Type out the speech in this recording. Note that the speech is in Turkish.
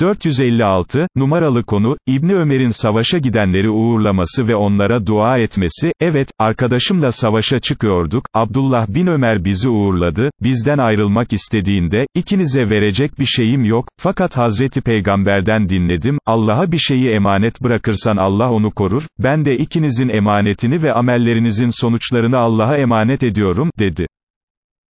456, numaralı konu, İbni Ömer'in savaşa gidenleri uğurlaması ve onlara dua etmesi, evet, arkadaşımla savaşa çıkıyorduk, Abdullah bin Ömer bizi uğurladı, bizden ayrılmak istediğinde, ikinize verecek bir şeyim yok, fakat Hazreti Peygamberden dinledim, Allah'a bir şeyi emanet bırakırsan Allah onu korur, ben de ikinizin emanetini ve amellerinizin sonuçlarını Allah'a emanet ediyorum, dedi.